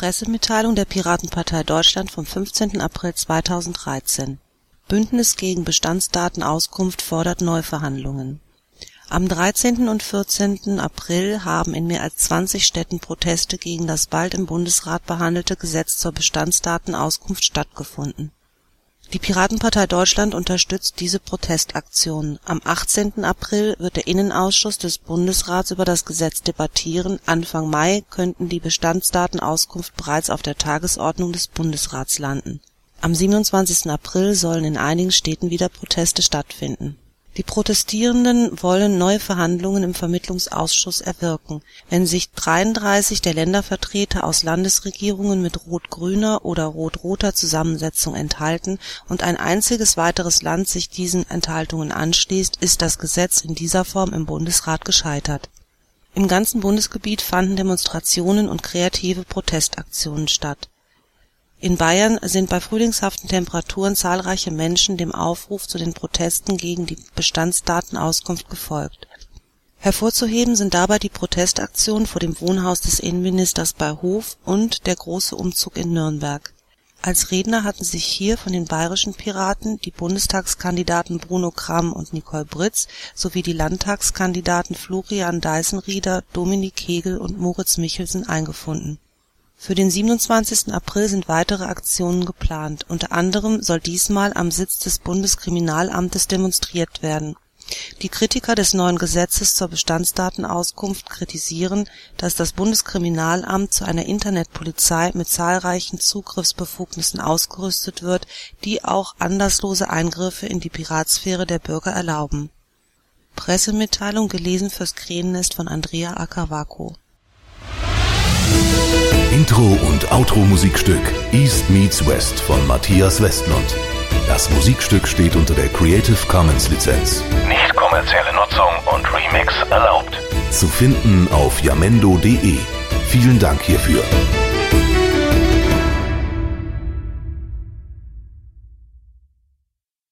Pressemitteilung der Piratenpartei Deutschland vom 15. April 2013 Bündnis gegen Bestandsdatenauskunft fordert Neuverhandlungen Am 13. und 14. April haben in mehr als 20 Städten Proteste gegen das bald im Bundesrat behandelte Gesetz zur Bestandsdatenauskunft stattgefunden die Piratenpartei Deutschland unterstützt diese Protestaktionen. Am 18. April wird der Innenausschuss des Bundesrats über das Gesetz debattieren, Anfang Mai könnten die Bestandsdatenauskunft bereits auf der Tagesordnung des Bundesrats landen. Am 27. April sollen in einigen Städten wieder Proteste stattfinden die Protestierenden wollen neue Verhandlungen im Vermittlungsausschuss erwirken. Wenn sich 33 der Ländervertreter aus Landesregierungen mit rot-grüner oder rot-roter Zusammensetzung enthalten und ein einziges weiteres Land sich diesen Enthaltungen anschließt, ist das Gesetz in dieser Form im Bundesrat gescheitert. Im ganzen Bundesgebiet fanden Demonstrationen und kreative Protestaktionen statt in Bayern sind bei frühlingshaften Temperaturen zahlreiche Menschen dem Aufruf zu den Protesten gegen die Bestandsdatenauskunft gefolgt. Hervorzuheben sind dabei die Protestaktion vor dem Wohnhaus des Innenministers bei Hof und der große Umzug in Nürnberg. Als Redner hatten sich hier von den bayerischen Piraten die Bundestagskandidaten Bruno Kramm und Nicole Britz sowie die Landtagskandidaten Florian Deißenrieder, Dominik Hegel und Moritz Michelsen eingefunden für den 27. April sind weitere Aktionen geplant, unter anderem soll diesmal am Sitz des Bundeskriminalamtes demonstriert werden. Die Kritiker des neuen Gesetzes zur Bestandsdatenauskunft kritisieren, dass das Bundeskriminalamt zu einer Internetpolizei mit zahlreichen Zugriffsbefugnissen ausgerüstet wird, die auch anlasslose Eingriffe in die Privatsphäre der Bürger erlauben. Pressemitteilung gelesen fürs Krähennest von Andrea Akavako Intro und Outro Musikstück East Meets West von Matthias Westlund. Das Musikstück steht unter der Creative Commons Lizenz. Nicht kommerzielle Nutzung und Remix erlaubt. Zu finden auf jamendo.de. Vielen Dank hierfür.